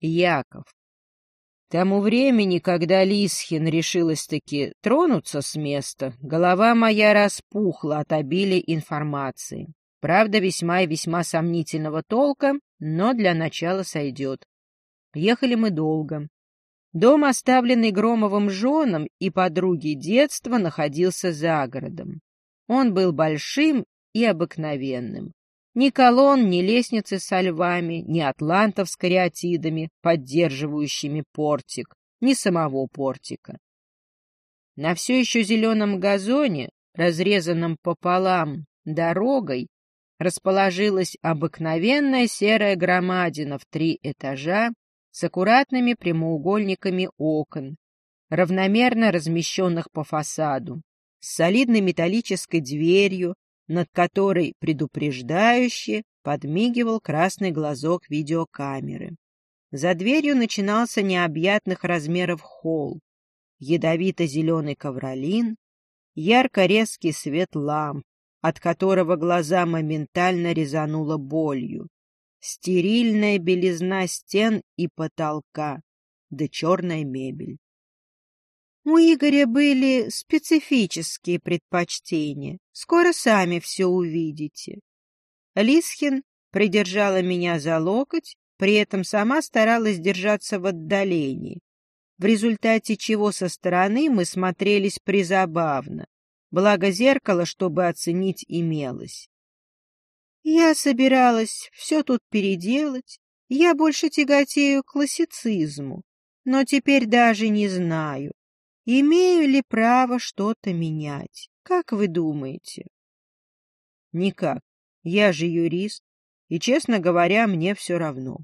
Яков. К тому времени, когда Лисхин решилась-таки тронуться с места, голова моя распухла от обилия информации. Правда, весьма и весьма сомнительного толка, но для начала сойдет. Ехали мы долго. Дом, оставленный Громовым женам и подруги детства, находился за городом. Он был большим и обыкновенным. Ни колонн, ни лестницы со львами, ни атлантов с кариатидами, поддерживающими портик, ни самого портика. На все еще зеленом газоне, разрезанном пополам дорогой, расположилась обыкновенная серая громадина в три этажа с аккуратными прямоугольниками окон, равномерно размещенных по фасаду, с солидной металлической дверью, над которой предупреждающе подмигивал красный глазок видеокамеры. За дверью начинался необъятных размеров холл, ядовито-зеленый ковролин, ярко-резкий свет ламп, от которого глаза моментально резануло болью, стерильная белизна стен и потолка, да черная мебель. У Игоря были специфические предпочтения. Скоро сами все увидите. Лисхин придержала меня за локоть, при этом сама старалась держаться в отдалении, в результате чего со стороны мы смотрелись призабавно, благо зеркало, чтобы оценить, имелось. Я собиралась все тут переделать, я больше тяготею к классицизму, но теперь даже не знаю, Имею ли право что-то менять? Как вы думаете? Никак. Я же юрист, и, честно говоря, мне все равно.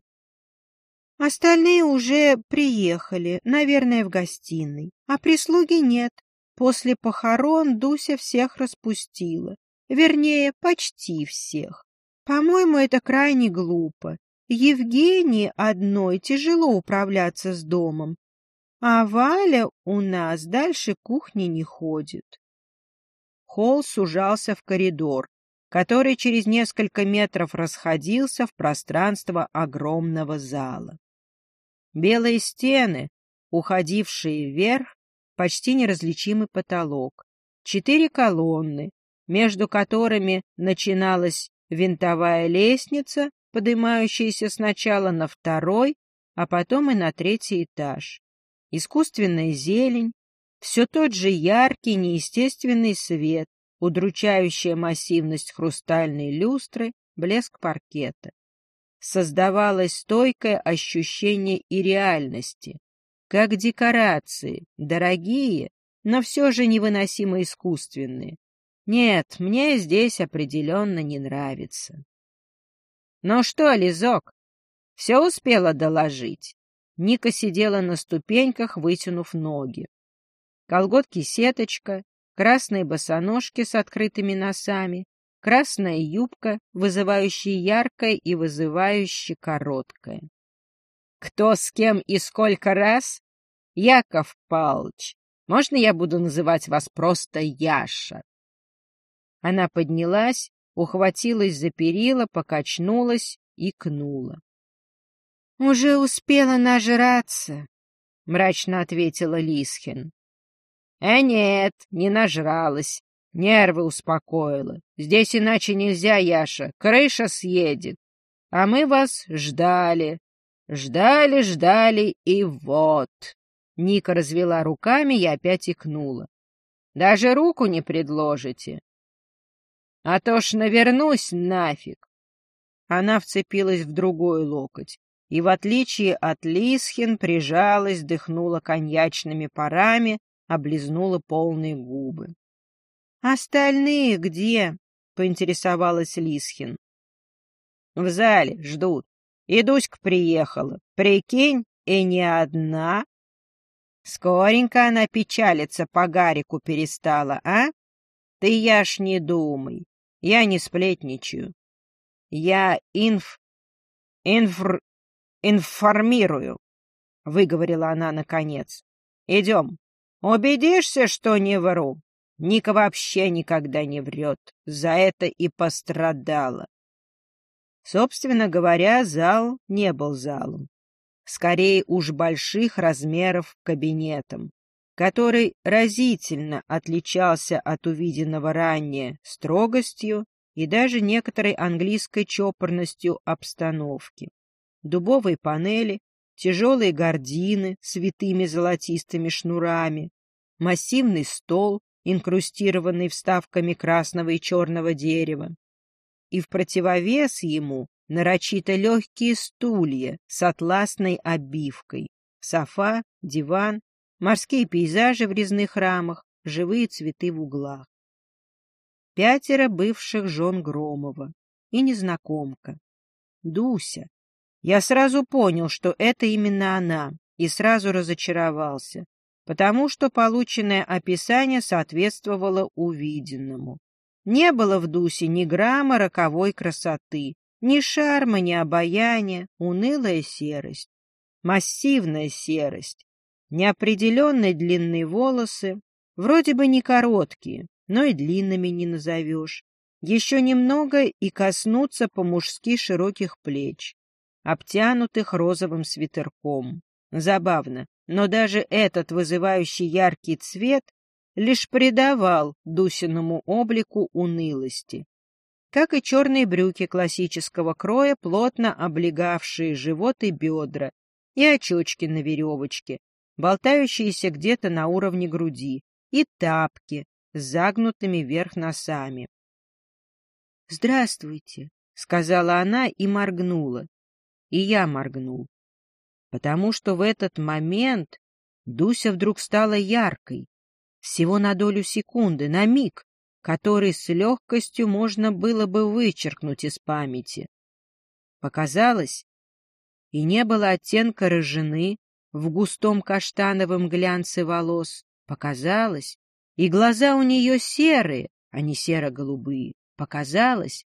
Остальные уже приехали, наверное, в гостиной, а прислуги нет. После похорон Дуся всех распустила. Вернее, почти всех. По-моему, это крайне глупо. Евгении одной тяжело управляться с домом, а Валя у нас дальше кухни не ходит. Холл сужался в коридор, который через несколько метров расходился в пространство огромного зала. Белые стены, уходившие вверх, почти неразличимый потолок, четыре колонны, между которыми начиналась винтовая лестница, поднимающаяся сначала на второй, а потом и на третий этаж искусственная зелень, все тот же яркий неестественный свет, удручающая массивность хрустальной люстры, блеск паркета. Создавалось стойкое ощущение и реальности, как декорации, дорогие, но все же невыносимо искусственные. Нет, мне здесь определенно не нравится. Ну что, Лизок, все успела доложить? Ника сидела на ступеньках, вытянув ноги. Колготки-сеточка, красные босоножки с открытыми носами, красная юбка, вызывающая яркое и вызывающее короткое. «Кто с кем и сколько раз?» «Яков Палыч, можно я буду называть вас просто Яша?» Она поднялась, ухватилась за перила, покачнулась и кнула. — Уже успела нажраться, — мрачно ответила Лисхин. — Э, нет, не нажралась. Нервы успокоила. Здесь иначе нельзя, Яша, крыша съедет. А мы вас ждали. Ждали, ждали, и вот. Ника развела руками и опять икнула. Даже руку не предложите. А то ж навернусь нафиг. Она вцепилась в другой локоть и, в отличие от Лисхин, прижалась, дыхнула коньячными парами, облизнула полные губы. — Остальные где? — поинтересовалась Лисхин. — В зале ждут. И приехала. Прикинь, и не одна. Скоренько она печалиться по Гарику перестала, а? Ты, я ж не думай. Я не сплетничаю. Я инф... инфр информирую, — выговорила она наконец. — Идем. Убедишься, что не вру. Ника вообще никогда не врет. За это и пострадала. Собственно говоря, зал не был залом. скорее уж больших размеров кабинетом, который разительно отличался от увиденного ранее строгостью и даже некоторой английской чопорностью обстановки. Дубовые панели, тяжелые гардины с витыми золотистыми шнурами, массивный стол, инкрустированный вставками красного и черного дерева, и в противовес ему нарочито легкие стулья с атласной обивкой, софа, диван, морские пейзажи в резных рамах, живые цветы в углах. Пятеро бывших жен Громова и незнакомка. Дуся. Я сразу понял, что это именно она, и сразу разочаровался, потому что полученное описание соответствовало увиденному. Не было в Дусе ни грамма роковой красоты, ни шарма, ни обаяния, унылая серость, массивная серость, неопределенные длинные волосы, вроде бы не короткие, но и длинными не назовешь. Еще немного и коснуться по-мужски широких плеч, обтянутых розовым свитерком. Забавно, но даже этот вызывающий яркий цвет лишь придавал Дусиному облику унылости. Как и черные брюки классического кроя, плотно облегавшие живот и бедра, и очечки на веревочке, болтающиеся где-то на уровне груди, и тапки с загнутыми вверх носами. «Здравствуйте», — сказала она и моргнула. И я моргнул. Потому что в этот момент Дуся вдруг стала яркой, всего на долю секунды, на миг, который с легкостью можно было бы вычеркнуть из памяти. Показалось, и не было оттенка рыжины в густом каштановом глянце волос. Показалось, и глаза у нее серые, а не серо-голубые. Показалось,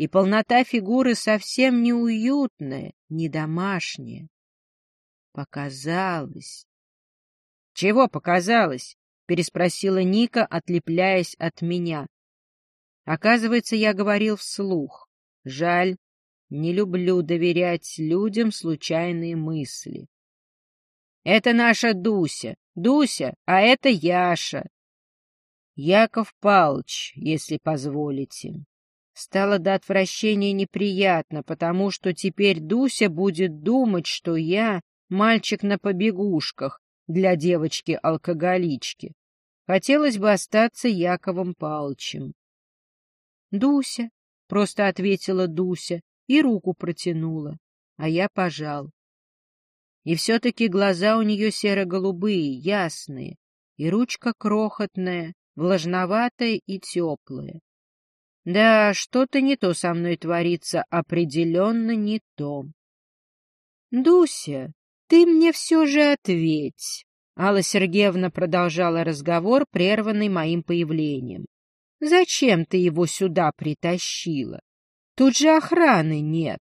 и полнота фигуры совсем неуютная, не домашняя. Показалось. Чего показалось? переспросила Ника, отлепляясь от меня. Оказывается, я говорил вслух. Жаль, не люблю доверять людям случайные мысли. Это наша Дуся. Дуся, а это Яша. Яков Палч, если позволите. Стало до отвращения неприятно, потому что теперь Дуся будет думать, что я мальчик на побегушках для девочки-алкоголички. Хотелось бы остаться Яковом Палчем. — Дуся, — просто ответила Дуся и руку протянула, а я пожал. И все-таки глаза у нее серо-голубые, ясные, и ручка крохотная, влажноватая и теплая. Да, что-то не то со мной творится, определенно не то. — Дуся, ты мне все же ответь, Алла Сергеевна продолжала разговор, прерванный моим появлением. «Зачем ты его сюда притащила? Тут же охраны нет.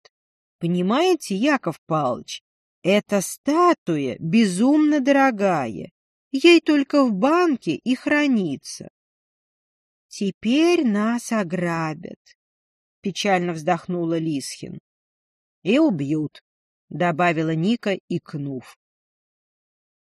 Понимаете, Яков Павлович, эта статуя безумно дорогая. Ей только в банке и хранится. Теперь нас ограбят, — печально вздохнула Лисхин. — И убьют, — добавила Ника, икнув.